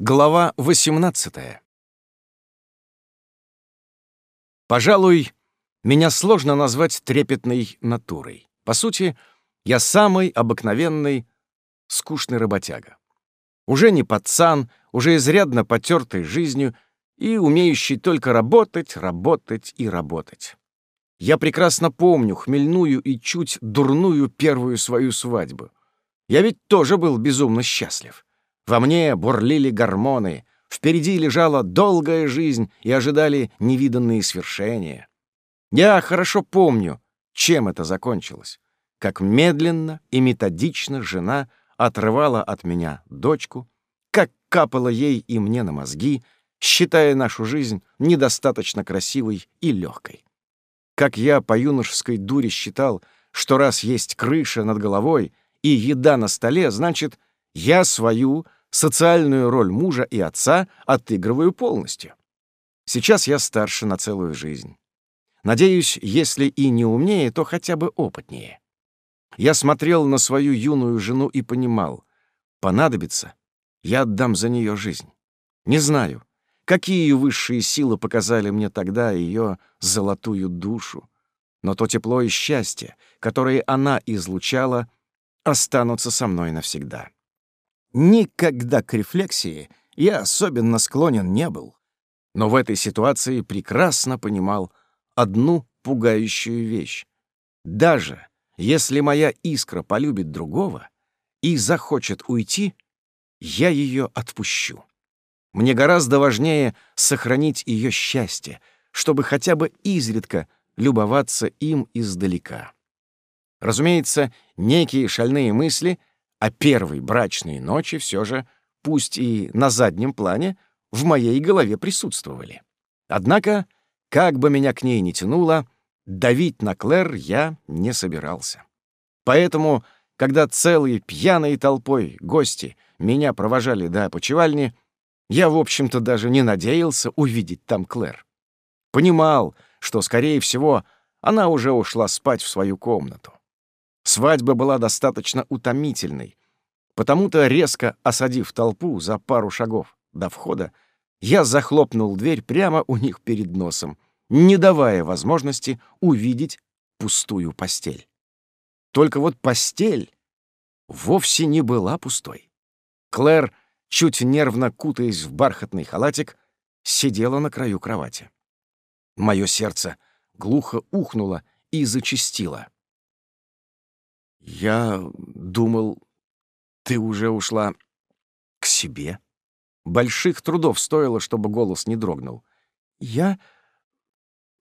Глава 18 Пожалуй, меня сложно назвать трепетной натурой. По сути, я самый обыкновенный, скучный работяга. Уже не пацан, уже изрядно потертый жизнью и умеющий только работать, работать и работать. Я прекрасно помню хмельную и чуть дурную первую свою свадьбу. Я ведь тоже был безумно счастлив. Во мне бурлили гормоны, впереди лежала долгая жизнь и ожидали невиданные свершения. Я хорошо помню, чем это закончилось. Как медленно и методично жена отрывала от меня дочку, как капала ей и мне на мозги, считая нашу жизнь недостаточно красивой и легкой. Как я по юношеской дуре считал, что раз есть крыша над головой и еда на столе, значит, я свою социальную роль мужа и отца отыгрываю полностью. Сейчас я старше на целую жизнь. Надеюсь, если и не умнее, то хотя бы опытнее. Я смотрел на свою юную жену и понимал, понадобится, я отдам за нее жизнь. Не знаю, какие высшие силы показали мне тогда ее золотую душу, но то тепло и счастье, которое она излучала, останутся со мной навсегда. Никогда к рефлексии я особенно склонен не был, но в этой ситуации прекрасно понимал одну пугающую вещь. Даже если моя искра полюбит другого и захочет уйти, я ее отпущу. Мне гораздо важнее сохранить ее счастье, чтобы хотя бы изредка любоваться им издалека. Разумеется, некие шальные мысли а первой брачной ночи все же, пусть и на заднем плане, в моей голове присутствовали. Однако, как бы меня к ней ни тянуло, давить на Клэр я не собирался. Поэтому, когда целой пьяной толпой гости меня провожали до опочивальни, я, в общем-то, даже не надеялся увидеть там Клэр. Понимал, что, скорее всего, она уже ушла спать в свою комнату. Свадьба была достаточно утомительной, потому-то, резко осадив толпу за пару шагов до входа, я захлопнул дверь прямо у них перед носом, не давая возможности увидеть пустую постель. Только вот постель вовсе не была пустой. Клэр, чуть нервно кутаясь в бархатный халатик, сидела на краю кровати. Мое сердце глухо ухнуло и зачастило. «Я думал, ты уже ушла к себе?» Больших трудов стоило, чтобы голос не дрогнул. «Я...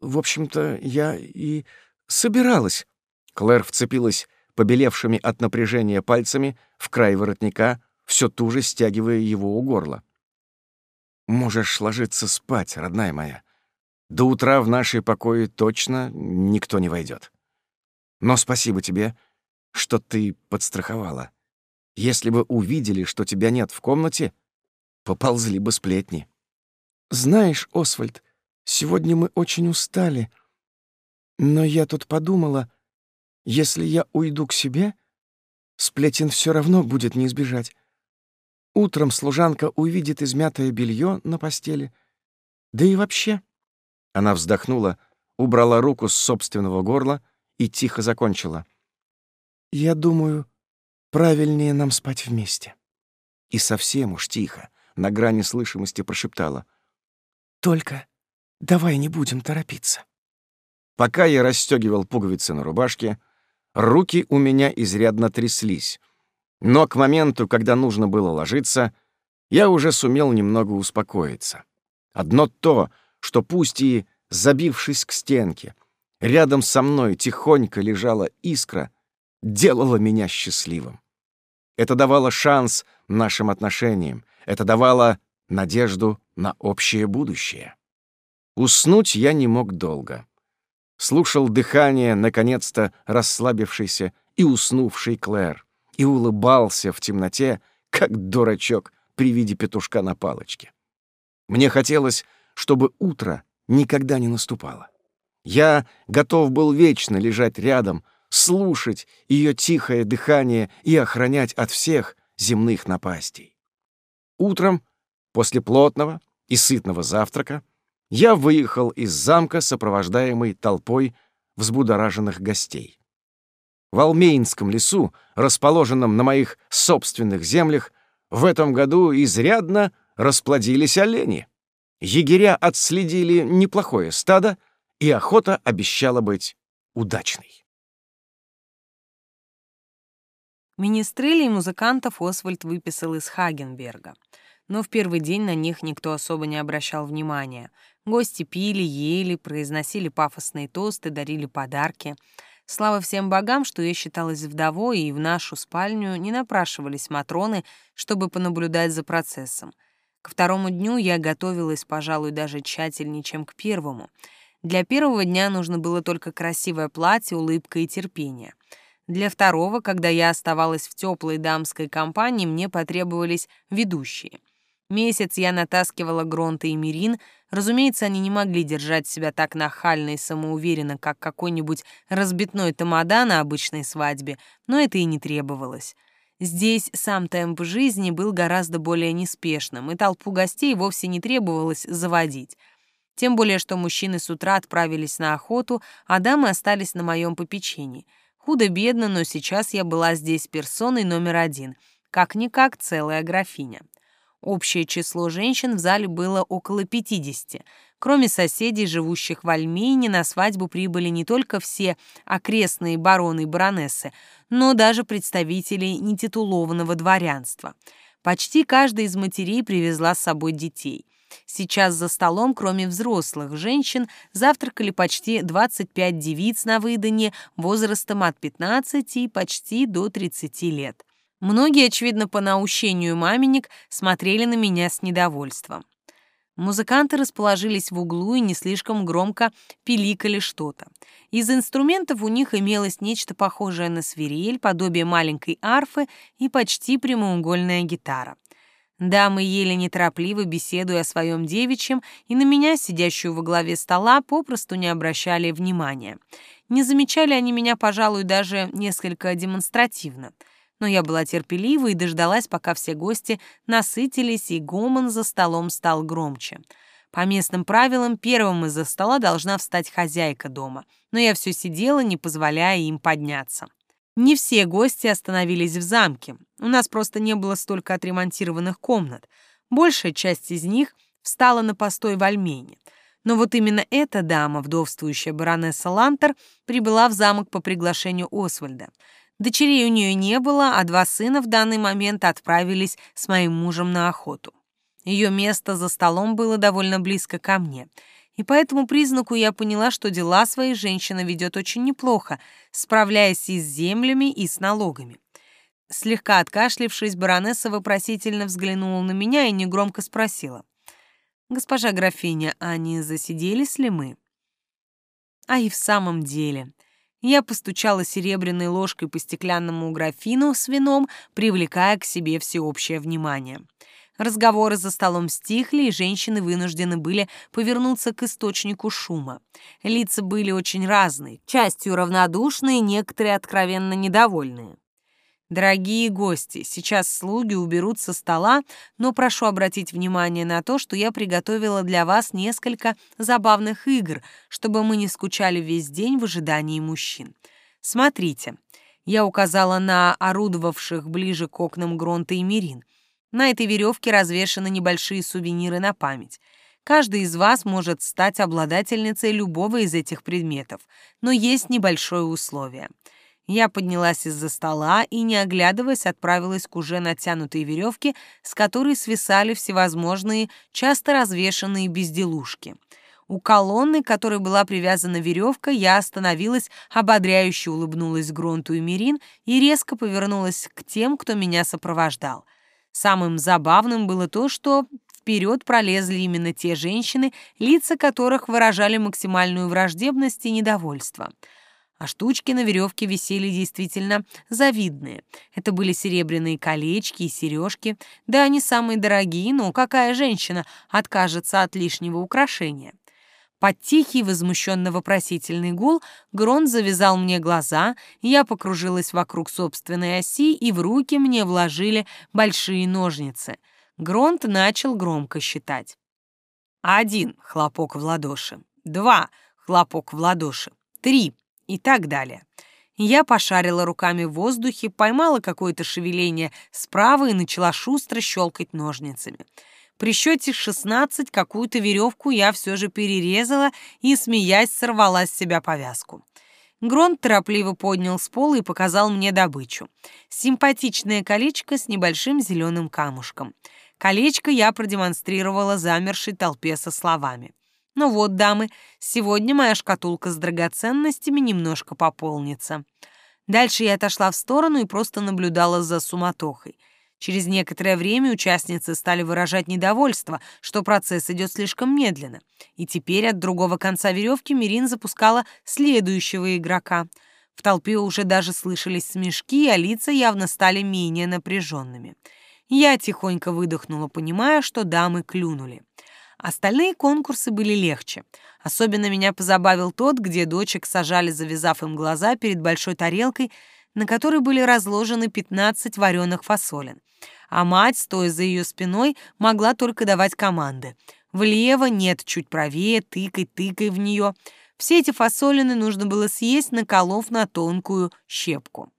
В общем-то, я и собиралась». Клэр вцепилась побелевшими от напряжения пальцами в край воротника, все туже стягивая его у горла. «Можешь ложиться спать, родная моя. До утра в нашей покои точно никто не войдет. Но спасибо тебе, что ты подстраховала. Если бы увидели, что тебя нет в комнате, поползли бы сплетни. Знаешь, Освальд, сегодня мы очень устали. Но я тут подумала, если я уйду к себе, сплетен все равно будет не избежать. Утром служанка увидит измятое белье на постели. Да и вообще. Она вздохнула, убрала руку с собственного горла и тихо закончила — я думаю, правильнее нам спать вместе. И совсем уж тихо, на грани слышимости прошептала. Только давай не будем торопиться. Пока я расстегивал пуговицы на рубашке, руки у меня изрядно тряслись. Но к моменту, когда нужно было ложиться, я уже сумел немного успокоиться. Одно то, что пусть и забившись к стенке, рядом со мной тихонько лежала искра, делало меня счастливым. Это давало шанс нашим отношениям, это давало надежду на общее будущее. Уснуть я не мог долго. Слушал дыхание, наконец-то расслабившейся и уснувшей Клэр, и улыбался в темноте, как дурачок при виде петушка на палочке. Мне хотелось, чтобы утро никогда не наступало. Я готов был вечно лежать рядом, слушать ее тихое дыхание и охранять от всех земных напастей. Утром, После плотного и сытного завтрака я выехал из замка, сопровождаемый толпой взбудораженных гостей. В Алмейнском лесу, расположенном на моих собственных землях, в этом году изрядно расплодились олени. Егеря отследили неплохое стадо, и охота обещала быть удачной. Министрели и музыкантов Освальд выписал из Хагенберга. Но в первый день на них никто особо не обращал внимания. Гости пили, ели, произносили пафосные тосты, дарили подарки — Слава всем богам, что я считалась вдовой, и в нашу спальню не напрашивались матроны, чтобы понаблюдать за процессом. Ко второму дню я готовилась, пожалуй, даже тщательнее, чем к первому. Для первого дня нужно было только красивое платье, улыбка и терпение. Для второго, когда я оставалась в теплой дамской компании, мне потребовались ведущие. Месяц я натаскивала Гронта и Мирин. Разумеется, они не могли держать себя так нахально и самоуверенно, как какой-нибудь разбитной тамада на обычной свадьбе, но это и не требовалось. Здесь сам темп жизни был гораздо более неспешным, и толпу гостей вовсе не требовалось заводить. Тем более, что мужчины с утра отправились на охоту, а дамы остались на моем попечении. Худо-бедно, но сейчас я была здесь персоной номер один, как-никак целая графиня. Общее число женщин в зале было около 50. Кроме соседей, живущих в Альмейне, на свадьбу прибыли не только все окрестные бароны и баронессы, но даже представители нетитулованного дворянства. Почти каждая из матерей привезла с собой детей. Сейчас за столом, кроме взрослых женщин, завтракали почти 25 девиц на выданье возрастом от 15 почти до 30 лет. Многие, очевидно, по наущению маменек, смотрели на меня с недовольством. Музыканты расположились в углу и не слишком громко пиликали что-то. Из инструментов у них имелось нечто похожее на свирель, подобие маленькой арфы и почти прямоугольная гитара. Дамы ели неторопливо, беседуя о своем девичьем, и на меня, сидящую во главе стола, попросту не обращали внимания. Не замечали они меня, пожалуй, даже несколько демонстративно — но я была терпелива и дождалась, пока все гости насытились, и гомон за столом стал громче. По местным правилам, первым из-за стола должна встать хозяйка дома, но я все сидела, не позволяя им подняться. Не все гости остановились в замке, у нас просто не было столько отремонтированных комнат. Большая часть из них встала на постой в Альмене. Но вот именно эта дама, вдовствующая баронесса Лантер, прибыла в замок по приглашению Освальда — Дочерей у нее не было, а два сына в данный момент отправились с моим мужем на охоту. Ее место за столом было довольно близко ко мне, и по этому признаку я поняла, что дела своей женщина ведет очень неплохо, справляясь и с землями, и с налогами. Слегка откашлившись, баронесса вопросительно взглянула на меня и негромко спросила. «Госпожа графиня, а не засиделись ли мы?» А и в самом деле, я постучала серебряной ложкой по стеклянному графину с вином, привлекая к себе всеобщее внимание. Разговоры за столом стихли, и женщины вынуждены были повернуться к источнику шума. Лица были очень разные, частью равнодушные, некоторые откровенно недовольные. Дорогие гости, сейчас слуги уберут со стола, но прошу обратить внимание на то, что я приготовила для вас несколько забавных игр, чтобы мы не скучали весь день в ожидании мужчин. Смотрите, я указала на орудовавших ближе к окнам Гронта и Мирин. На этой веревке развешаны небольшие сувениры на память. Каждый из вас может стать обладательницей любого из этих предметов, но есть небольшое условие — я поднялась из-за стола и, не оглядываясь, отправилась к уже натянутой веревке, с которой свисали всевозможные, часто развешанные безделушки. У колонны, которой была привязана веревка, я остановилась, ободряюще улыбнулась Гронту и Мирин и резко повернулась к тем, кто меня сопровождал. Самым забавным было то, что вперед пролезли именно те женщины, лица которых выражали максимальную враждебность и недовольство — а штучки на веревке висели действительно завидные. Это были серебряные колечки и сережки. Да, они самые дорогие, но какая женщина откажется от лишнего украшения? Под тихий, возмущенно-вопросительный гул Грон завязал мне глаза, я покружилась вокруг собственной оси, и в руки мне вложили большие ножницы. Гронт начал громко считать. Один — хлопок в ладоши. Два — хлопок в ладоши. Три и так далее. Я пошарила руками в воздухе, поймала какое-то шевеление справа и начала шустро щелкать ножницами. При счете 16 какую-то веревку я все же перерезала и, смеясь, сорвала с себя повязку. Гронт торопливо поднял с пола и показал мне добычу. Симпатичное колечко с небольшим зеленым камушком. Колечко я продемонстрировала замершей толпе со словами. «Ну вот, дамы, сегодня моя шкатулка с драгоценностями немножко пополнится». Дальше я отошла в сторону и просто наблюдала за суматохой. Через некоторое время участницы стали выражать недовольство, что процесс идет слишком медленно. И теперь от другого конца веревки Мирин запускала следующего игрока. В толпе уже даже слышались смешки, а лица явно стали менее напряженными. Я тихонько выдохнула, понимая, что дамы клюнули. Остальные конкурсы были легче. Особенно меня позабавил тот, где дочек сажали, завязав им глаза перед большой тарелкой, на которой были разложены 15 вареных фасолин. А мать, стоя за ее спиной, могла только давать команды. Влево, нет, чуть правее, тыкай, тыкай в нее. Все эти фасолины нужно было съесть, наколов на тонкую щепку.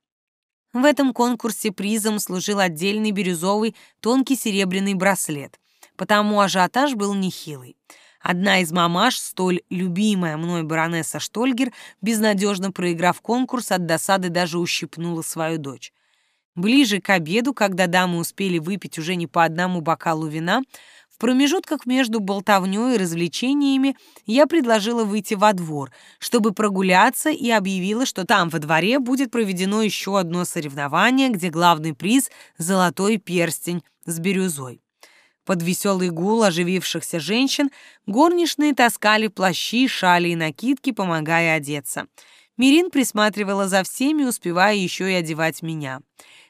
В этом конкурсе призом служил отдельный бирюзовый тонкий серебряный браслет, потому ажиотаж был нехилый. Одна из мамаш, столь любимая мной баронесса Штольгер, безнадежно проиграв конкурс, от досады даже ущипнула свою дочь. Ближе к обеду, когда дамы успели выпить уже не по одному бокалу вина, в промежутках между болтовнёй и развлечениями я предложила выйти во двор, чтобы прогуляться, и объявила, что там во дворе будет проведено еще одно соревнование, где главный приз — золотой перстень с бирюзой. Под веселый гул оживившихся женщин горничные таскали плащи, шали и накидки, помогая одеться. Мирин присматривала за всеми, успевая еще и одевать меня.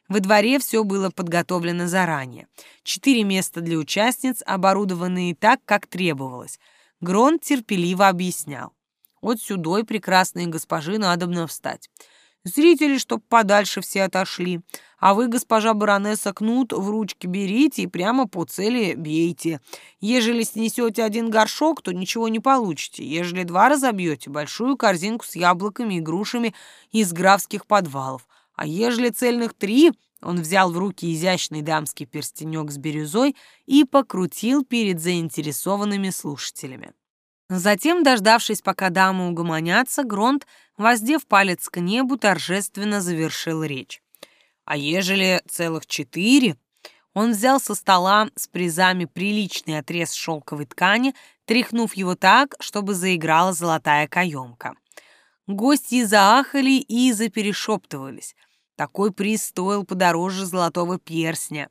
Во дворе все было подготовлено заранее. Четыре места для участниц, оборудованные так, как требовалось. Гронт терпеливо объяснял. «Вот сюда, прекрасные госпожи, надобно встать. Зрители, чтоб подальше все отошли. А вы, госпожа баронесса, кнут в ручки берите и прямо по цели бейте. Ежели снесете один горшок, то ничего не получите. Ежели два разобьете, большую корзинку с яблоками и грушами из графских подвалов. А ежели цельных три, он взял в руки изящный дамский перстенек с бирюзой и покрутил перед заинтересованными слушателями. Затем, дождавшись, пока дамы угомонятся, Гронт, воздев палец к небу, торжественно завершил речь. А ежели целых четыре? Он взял со стола с призами приличный отрез шелковой ткани, тряхнув его так, чтобы заиграла золотая каемка. Гости заахали и заперешептывались. Такой приз стоил подороже золотого перстня.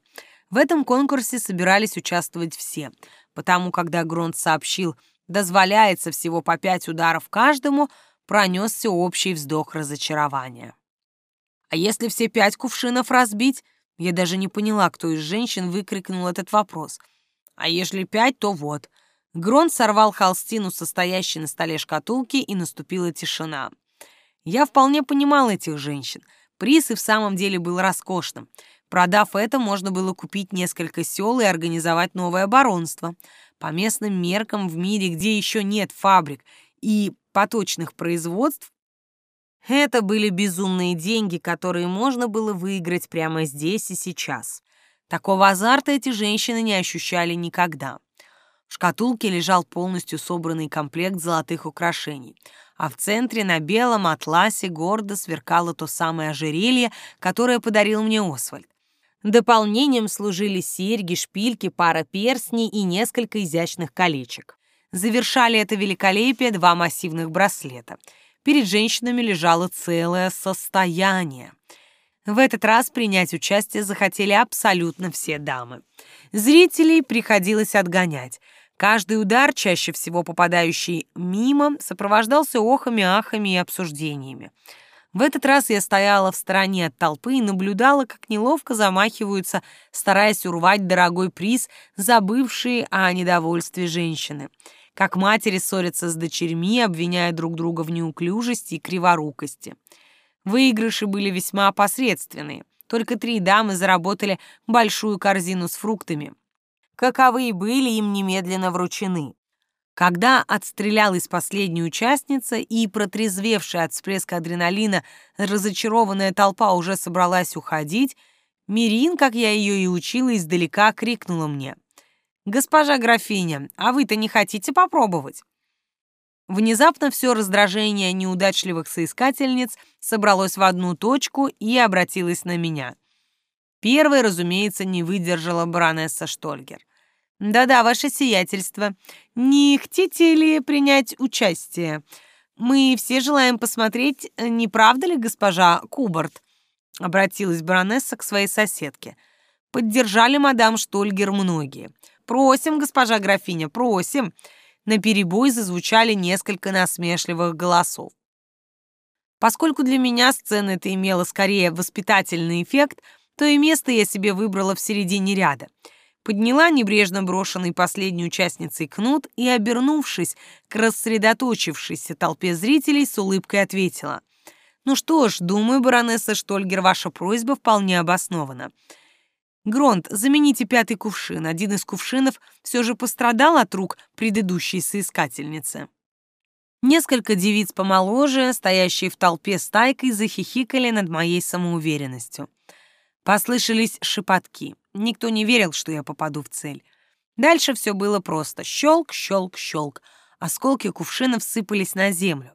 В этом конкурсе собирались участвовать все, потому когда Гронт сообщил — дозволяется всего по пять ударов каждому, пронесся общий вздох разочарования. А если все пять кувшинов разбить? Я даже не поняла, кто из женщин выкрикнул этот вопрос. А если пять, то вот. Грон сорвал холстину, состоящей на столе шкатулки, и наступила тишина. Я вполне понимал этих женщин. Приз и в самом деле был роскошным. Продав это, можно было купить несколько сел и организовать новое баронство — по местным меркам в мире, где еще нет фабрик и поточных производств, это были безумные деньги, которые можно было выиграть прямо здесь и сейчас. Такого азарта эти женщины не ощущали никогда. В шкатулке лежал полностью собранный комплект золотых украшений, а в центре на белом атласе гордо сверкало то самое ожерелье, которое подарил мне Освальд. Дополнением служили серьги, шпильки, пара перстней и несколько изящных колечек. Завершали это великолепие два массивных браслета. Перед женщинами лежало целое состояние. В этот раз принять участие захотели абсолютно все дамы. Зрителей приходилось отгонять. Каждый удар, чаще всего попадающий мимо, сопровождался охами, ахами и обсуждениями. В этот раз я стояла в стороне от толпы и наблюдала, как неловко замахиваются, стараясь урвать дорогой приз, забывшие о недовольстве женщины. Как матери ссорятся с дочерьми, обвиняя друг друга в неуклюжести и криворукости. Выигрыши были весьма посредственные. Только три дамы заработали большую корзину с фруктами. каковые были им немедленно вручены. Когда отстрелялась последняя участница и протрезвевшая от всплеска адреналина разочарованная толпа уже собралась уходить, Мирин, как я ее и учила, издалека крикнула мне. «Госпожа графиня, а вы-то не хотите попробовать?» Внезапно все раздражение неудачливых соискательниц собралось в одну точку и обратилось на меня. Первой, разумеется, не выдержала баронесса Штольгер. «Да-да, ваше сиятельство. Не хотите ли принять участие? Мы все желаем посмотреть, не правда ли, госпожа Кубарт?» Обратилась баронесса к своей соседке. Поддержали мадам Штольгер многие. «Просим, госпожа графиня, просим!» На перебой зазвучали несколько насмешливых голосов. Поскольку для меня сцена эта имела скорее воспитательный эффект, то и место я себе выбрала в середине ряда — подняла небрежно брошенный последней участницей кнут и, обернувшись к рассредоточившейся толпе зрителей, с улыбкой ответила. «Ну что ж, думаю, баронесса Штольгер, ваша просьба вполне обоснована. Гронт, замените пятый кувшин. Один из кувшинов все же пострадал от рук предыдущей соискательницы». Несколько девиц помоложе, стоящие в толпе стайкой, захихикали над моей самоуверенностью. Послышались шепотки. Никто не верил, что я попаду в цель. Дальше все было просто. Щелк, щелк, щелк. Осколки кувшинов сыпались на землю.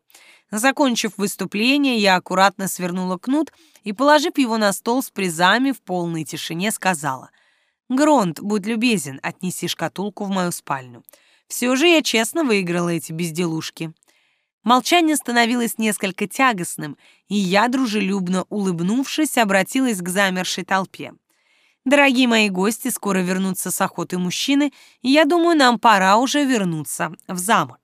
Закончив выступление, я аккуратно свернула кнут и, положив его на стол с призами, в полной тишине сказала. «Гронт, будь любезен, отнеси шкатулку в мою спальню. Все же я честно выиграла эти безделушки». Молчание становилось несколько тягостным, и я, дружелюбно улыбнувшись, обратилась к замершей толпе. «Дорогие мои гости, скоро вернутся с охоты мужчины, и я думаю, нам пора уже вернуться в замок».